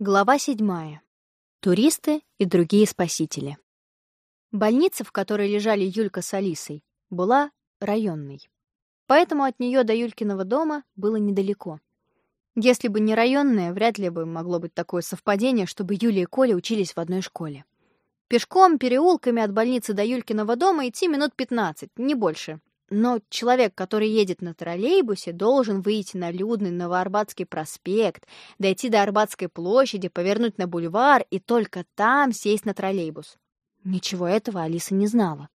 Глава седьмая. Туристы и другие спасители. Больница, в которой лежали Юлька с Алисой, была районной. Поэтому от нее до Юлькиного дома было недалеко. Если бы не районная, вряд ли бы могло быть такое совпадение, чтобы Юля и Коля учились в одной школе. Пешком, переулками от больницы до Юлькиного дома идти минут 15, не больше. Но человек, который едет на троллейбусе, должен выйти на людный Новоарбатский проспект, дойти до Арбатской площади, повернуть на бульвар и только там сесть на троллейбус. Ничего этого Алиса не знала.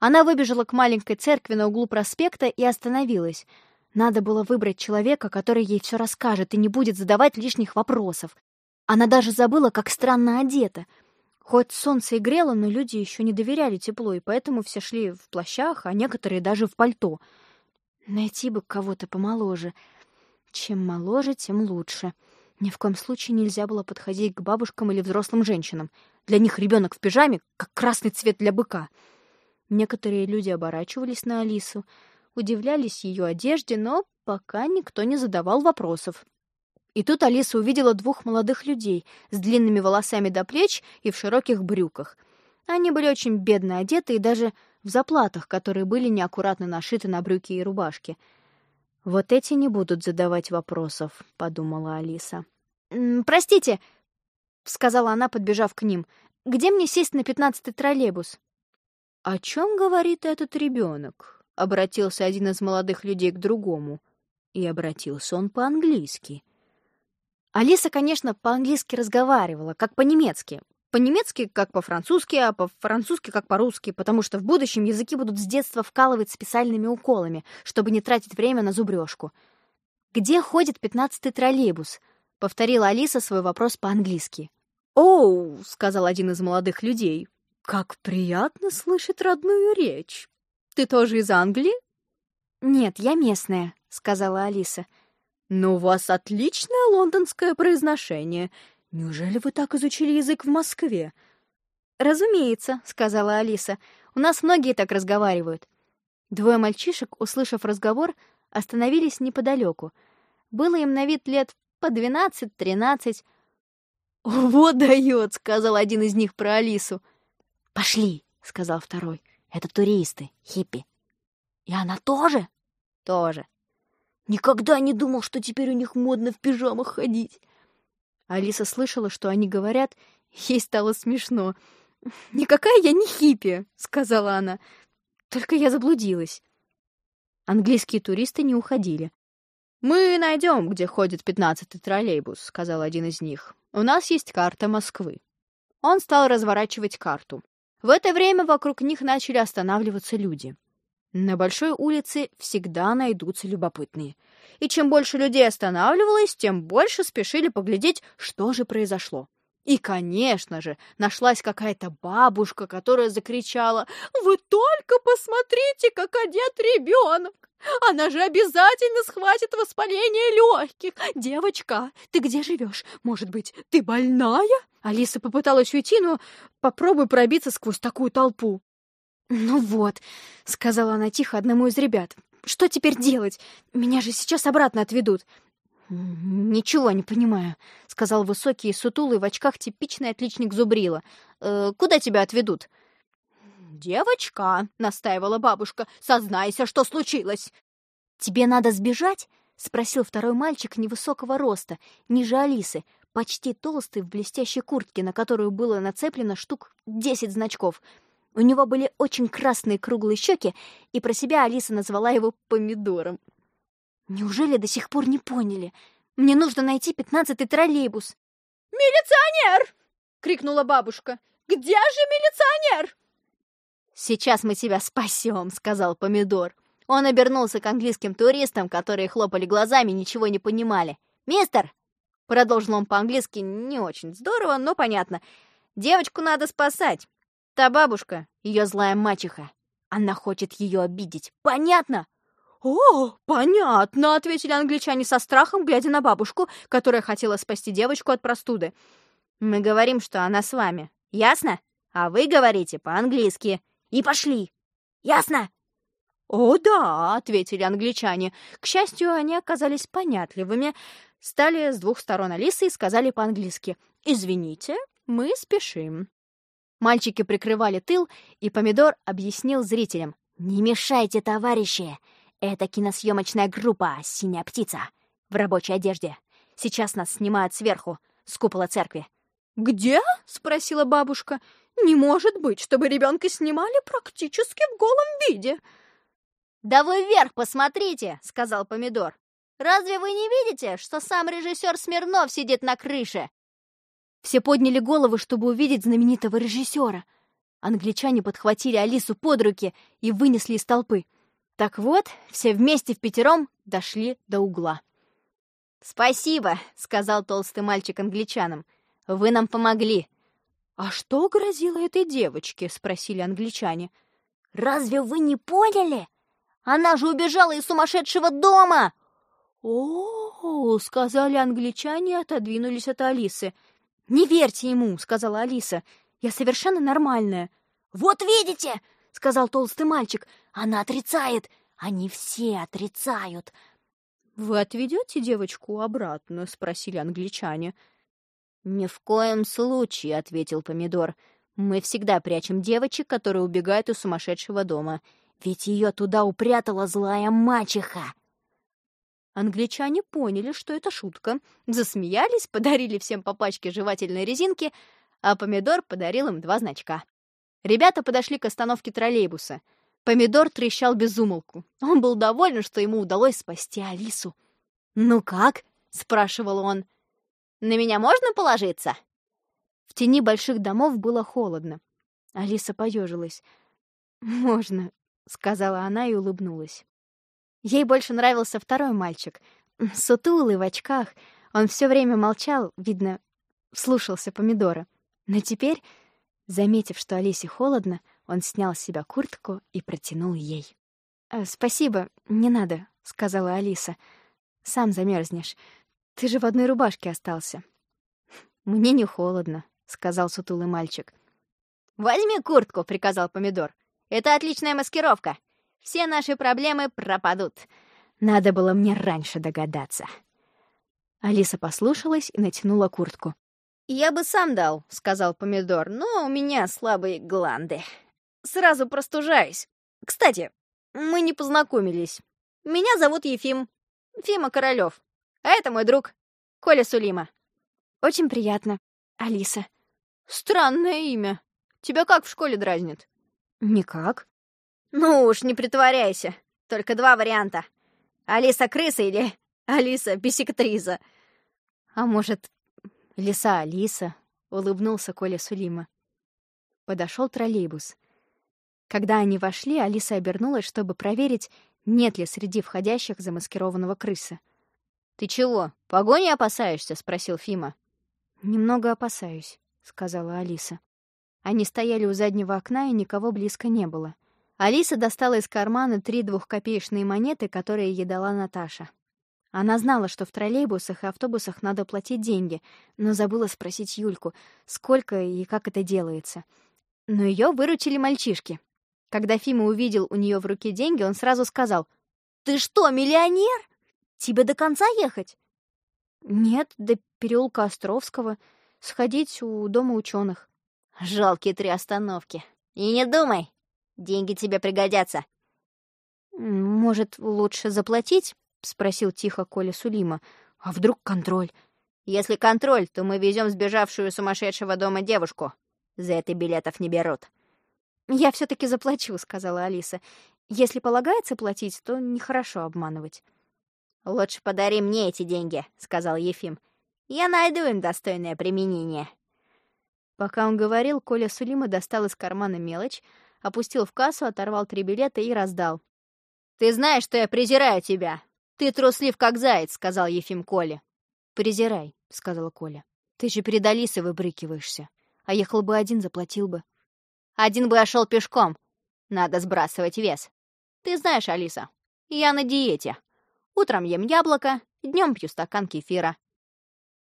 Она выбежала к маленькой церкви на углу проспекта и остановилась. Надо было выбрать человека, который ей все расскажет и не будет задавать лишних вопросов. Она даже забыла, как странно одета — Хоть солнце и грело, но люди еще не доверяли теплу, и поэтому все шли в плащах, а некоторые даже в пальто. Найти бы кого-то помоложе. Чем моложе, тем лучше. Ни в коем случае нельзя было подходить к бабушкам или взрослым женщинам. Для них ребенок в пижаме, как красный цвет для быка. Некоторые люди оборачивались на Алису, удивлялись ее одежде, но пока никто не задавал вопросов. И тут Алиса увидела двух молодых людей с длинными волосами до плеч и в широких брюках. Они были очень бедно одеты и даже в заплатах, которые были неаккуратно нашиты на брюки и рубашки. «Вот эти не будут задавать вопросов», — подумала Алиса. «Простите», — сказала она, подбежав к ним, — «где мне сесть на пятнадцатый троллейбус?» «О чем говорит этот ребенок?» — обратился один из молодых людей к другому. И обратился он по-английски. Алиса, конечно, по-английски разговаривала, как по-немецки. По-немецки, как по-французски, а по-французски, как по-русски, потому что в будущем языки будут с детства вкалывать специальными уколами, чтобы не тратить время на зубрежку. «Где ходит пятнадцатый троллейбус?» — повторила Алиса свой вопрос по-английски. «Оу», — сказал один из молодых людей, — «как приятно слышать родную речь. Ты тоже из Англии?» «Нет, я местная», — сказала Алиса. «Но у вас отличное лондонское произношение. Неужели вы так изучили язык в Москве?» «Разумеется», — сказала Алиса. «У нас многие так разговаривают». Двое мальчишек, услышав разговор, остановились неподалеку. Было им на вид лет по двенадцать-тринадцать. «Вот дает», — сказал один из них про Алису. «Пошли», — сказал второй. «Это туристы, хиппи». «И она тоже?» «Тоже». Никогда не думал, что теперь у них модно в пижамах ходить. Алиса слышала, что они говорят, ей стало смешно. «Никакая я не хиппи», — сказала она. «Только я заблудилась». Английские туристы не уходили. «Мы найдем, где ходит пятнадцатый троллейбус», — сказал один из них. «У нас есть карта Москвы». Он стал разворачивать карту. В это время вокруг них начали останавливаться люди. На большой улице всегда найдутся любопытные. И чем больше людей останавливалось, тем больше спешили поглядеть, что же произошло. И, конечно же, нашлась какая-то бабушка, которая закричала «Вы только посмотрите, как одет ребенок! Она же обязательно схватит воспаление легких! Девочка, ты где живешь? Может быть, ты больная?» Алиса попыталась уйти, но попробуй пробиться сквозь такую толпу. «Ну вот», — сказала она тихо одному из ребят, — «что теперь делать? Меня же сейчас обратно отведут». «Ничего не понимаю», — сказал высокий и сутулый в очках типичный отличник Зубрила. «Э, «Куда тебя отведут?» «Девочка», — настаивала бабушка, — «сознайся, что случилось». «Тебе надо сбежать?» — спросил второй мальчик невысокого роста, ниже Алисы, почти толстый в блестящей куртке, на которую было нацеплено штук десять значков — у него были очень красные круглые щеки, и про себя Алиса назвала его помидором. Неужели до сих пор не поняли? Мне нужно найти пятнадцатый троллейбус. «Милиционер!» — крикнула бабушка. «Где же милиционер?» «Сейчас мы тебя спасем», — сказал помидор. Он обернулся к английским туристам, которые хлопали глазами и ничего не понимали. «Мистер!» — продолжил он по-английски не очень здорово, но понятно. «Девочку надо спасать. Та бабушка, ее злая мачеха. Она хочет ее обидеть. Понятно? «О, понятно», — ответили англичане со страхом, глядя на бабушку, которая хотела спасти девочку от простуды. «Мы говорим, что она с вами. Ясно? А вы говорите по-английски. И пошли. Ясно?» «О, да», — ответили англичане. К счастью, они оказались понятливыми. Стали с двух сторон Алисы и сказали по-английски «Извините, мы спешим». Мальчики прикрывали тыл, и Помидор объяснил зрителям «Не мешайте, товарищи! Это киносъемочная группа «Синяя птица» в рабочей одежде. Сейчас нас снимают сверху, с купола церкви. «Где?» — спросила бабушка. «Не может быть, чтобы ребенка снимали практически в голом виде!» «Да вы вверх посмотрите!» — сказал Помидор. «Разве вы не видите, что сам режиссер Смирнов сидит на крыше?» Все подняли головы, чтобы увидеть знаменитого режиссера. Англичане подхватили Алису под руки и вынесли из толпы. Так вот, все вместе в пятером дошли до угла. «Спасибо», — сказал толстый мальчик англичанам. «Вы нам помогли». «А что грозило этой девочке?» — спросили англичане. «Разве вы не поняли? Она же убежала из сумасшедшего дома!» «О, -о, сказали англичане и отодвинулись от Алисы. «Не верьте ему», — сказала Алиса. «Я совершенно нормальная». «Вот видите!» — сказал толстый мальчик. «Она отрицает! Они все отрицают!» «Вы отведете девочку обратно?» — спросили англичане. «Ни в коем случае», — ответил Помидор. «Мы всегда прячем девочек, которые убегают из сумасшедшего дома. Ведь ее туда упрятала злая мачеха». Англичане поняли, что это шутка, засмеялись, подарили всем по пачке жевательной резинки, а Помидор подарил им два значка. Ребята подошли к остановке троллейбуса. Помидор трещал без умолку. Он был доволен, что ему удалось спасти Алису. «Ну как?» — спрашивал он. «На меня можно положиться?» В тени больших домов было холодно. Алиса поежилась. «Можно», — сказала она и улыбнулась. Ей больше нравился второй мальчик, сутулый в очках. Он все время молчал, видно, слушался помидора. Но теперь Заметив, что Алисе холодно, он снял с себя куртку и протянул ей. «Э, «Спасибо, не надо», — сказала Алиса. «Сам замерзнешь. Ты же в одной рубашке остался». «Мне не холодно», — сказал сутулый мальчик. «Возьми куртку», — приказал Помидор. «Это отличная маскировка. Все наши проблемы пропадут. Надо было мне раньше догадаться». Алиса послушалась и натянула куртку. «Я бы сам дал», — сказал Помидор, — «но у меня слабые гланды. Сразу простужаюсь. Кстати, мы не познакомились. Меня зовут Ефим. Фима Королёв. А это мой друг, Коля Сулима». «Очень приятно, Алиса». «Странное имя. Тебя как в школе дразнят?» «Никак». «Ну уж, не притворяйся. Только два варианта. Алиса крыса или Алиса бисектриза. А может, «Лиса Алиса», — улыбнулся Коля Сулима. Подошел троллейбус. Когда они вошли, Алиса обернулась, чтобы проверить, нет ли среди входящих замаскированного крыса. «Ты чего, погони опасаешься?» — спросил Фима. «Немного опасаюсь», — сказала Алиса. Они стояли у заднего окна, и никого близко не было. Алиса достала из кармана три двухкопеечные монеты, которые ей дала Наташа. Она знала, что в троллейбусах и автобусах надо платить деньги, но забыла спросить Юльку, сколько и как это делается. Но ее выручили мальчишки. Когда Фима увидел у нее в руке деньги, он сразу сказал, «Ты что, миллионер? Тебе до конца ехать?» «Нет, до переулка Островского. Сходить у дома ученых. «Жалкие три остановки. И не думай, деньги тебе пригодятся». «Может, лучше заплатить?» — спросил тихо Коля Сулима. «А вдруг контроль?» «Если контроль, то мы везем сбежавшую сумасшедшего дома девушку. За это билетов не берут». «Я все таки заплачу», — сказала Алиса. «Если полагается платить, то нехорошо обманывать». «Лучше подари мне эти деньги», — сказал Ефим. «Я найду им достойное применение». Пока он говорил, Коля Сулима достал из кармана мелочь, опустил в кассу, оторвал три билета и раздал. «Ты знаешь, что я презираю тебя. «Ты труслив, как заяц», — сказал Ефим Коле. «Презирай», — сказала Коля. «Ты же перед Алисой выбрыкиваешься. А ехал бы один, заплатил бы». «Один бы я шел пешком. Надо сбрасывать вес. Ты знаешь, Алиса, я на диете. Утром ем яблоко, днем пью стакан кефира».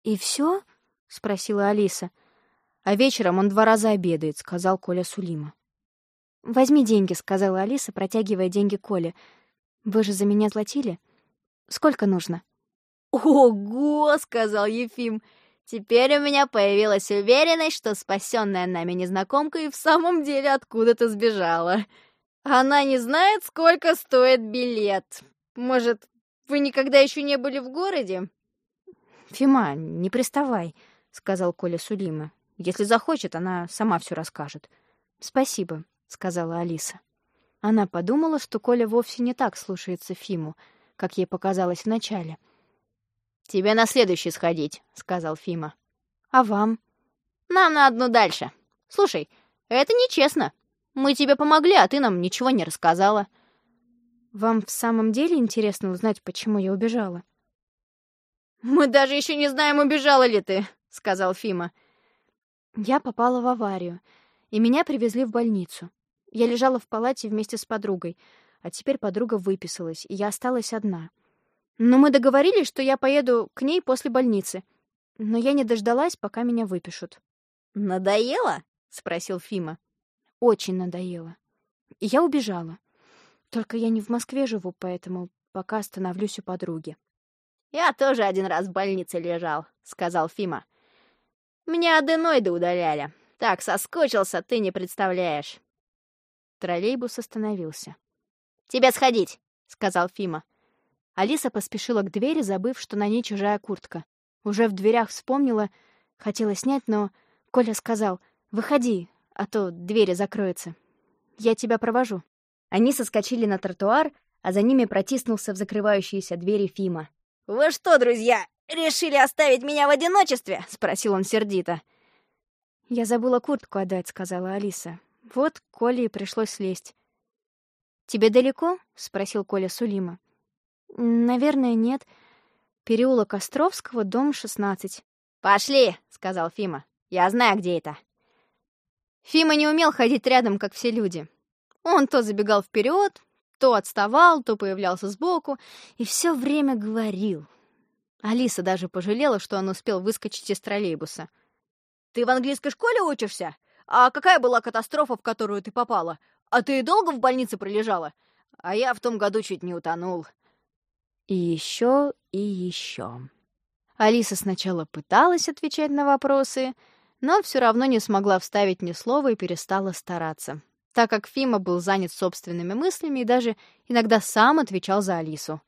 «И все? спросила Алиса. «А вечером он два раза обедает», — сказал Коля Сулима. «Возьми деньги», — сказала Алиса, протягивая деньги Коле. «Вы же за меня платили?» Сколько нужно?» «Ого!» — сказал Ефим. «Теперь у меня появилась уверенность, что спасенная нами незнакомка и в самом деле откуда-то сбежала. Она не знает, сколько стоит билет. Может, вы никогда еще не были в городе?» «Фима, не приставай», — сказал Коля Сулима. «Если захочет, она сама все расскажет». «Спасибо», — сказала Алиса. Она подумала, что Коля вовсе не так слушается Фиму, как ей показалось вначале. «Тебе на следующий сходить», — сказал Фима. «А вам?» «Нам на одну дальше. Слушай, это нечестно. Мы тебе помогли, а ты нам ничего не рассказала». «Вам в самом деле интересно узнать, почему я убежала?» «Мы даже еще не знаем, убежала ли ты», — сказал Фима. «Я попала в аварию, и меня привезли в больницу. Я лежала в палате вместе с подругой, а теперь подруга выписалась, и я осталась одна. Но мы договорились, что я поеду к ней после больницы. Но я не дождалась, пока меня выпишут. «Надоело?» — спросил Фима. «Очень надоело. И я убежала. Только я не в Москве живу, поэтому пока остановлюсь у подруги». «Я тоже один раз в больнице лежал», — сказал Фима. «Мне аденоиды удаляли. Так соскучился, ты не представляешь». Троллейбус остановился. «Тебе сходить», — сказал Фима. Алиса поспешила к двери, забыв, что на ней чужая куртка. Уже в дверях вспомнила, хотела снять, но Коля сказал «Выходи, а то двери закроются. Я тебя провожу». Они соскочили на тротуар, а за ними протиснулся в закрывающиеся двери Фима. «Вы что, друзья, решили оставить меня в одиночестве?» — спросил он сердито. «Я забыла куртку отдать», — сказала Алиса. Вот Коле и пришлось слезть. «Тебе далеко?» — спросил Коля Сулима. «Наверное, нет. Переулок Островского, дом 16». «Пошли!» — сказал Фима. «Я знаю, где это». Фима не умел ходить рядом, как все люди. Он то забегал вперед, то отставал, то появлялся сбоку и все время говорил. Алиса даже пожалела, что он успел выскочить из троллейбуса. «Ты в английской школе учишься?» А какая была катастрофа, в которую ты попала? А ты долго в больнице пролежала? А я в том году чуть не утонул. И еще, и еще. Алиса сначала пыталась отвечать на вопросы, но все равно не смогла вставить ни слова и перестала стараться, так как Фима был занят собственными мыслями и даже иногда сам отвечал за Алису.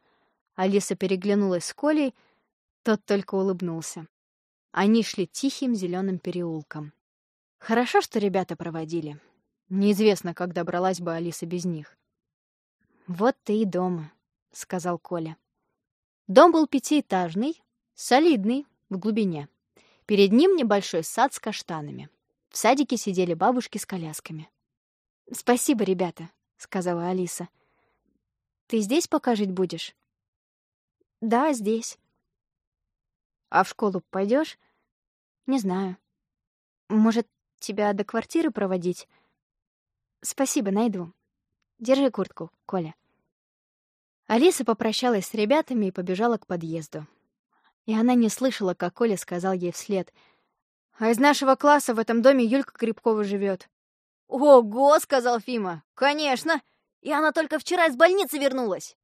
Алиса переглянулась с Колей, тот только улыбнулся. Они шли тихим зеленым переулком. Хорошо, что ребята проводили. Неизвестно, как добралась бы Алиса без них. «Вот ты и дома», — сказал Коля. Дом был пятиэтажный, солидный, в глубине. Перед ним небольшой сад с каштанами. В садике сидели бабушки с колясками. «Спасибо, ребята», — сказала Алиса. «Ты здесь пока жить будешь?» «Да, здесь». «А в школу пойдешь? «Не знаю. Может, тебя до квартиры проводить? Спасибо, найду. Держи куртку, Коля. Алиса попрощалась с ребятами и побежала к подъезду. И она не слышала, как Коля сказал ей вслед. «А из нашего класса в этом доме Юлька Крепкова живет. «Ого!» — сказал Фима. «Конечно! И она только вчера из больницы вернулась!»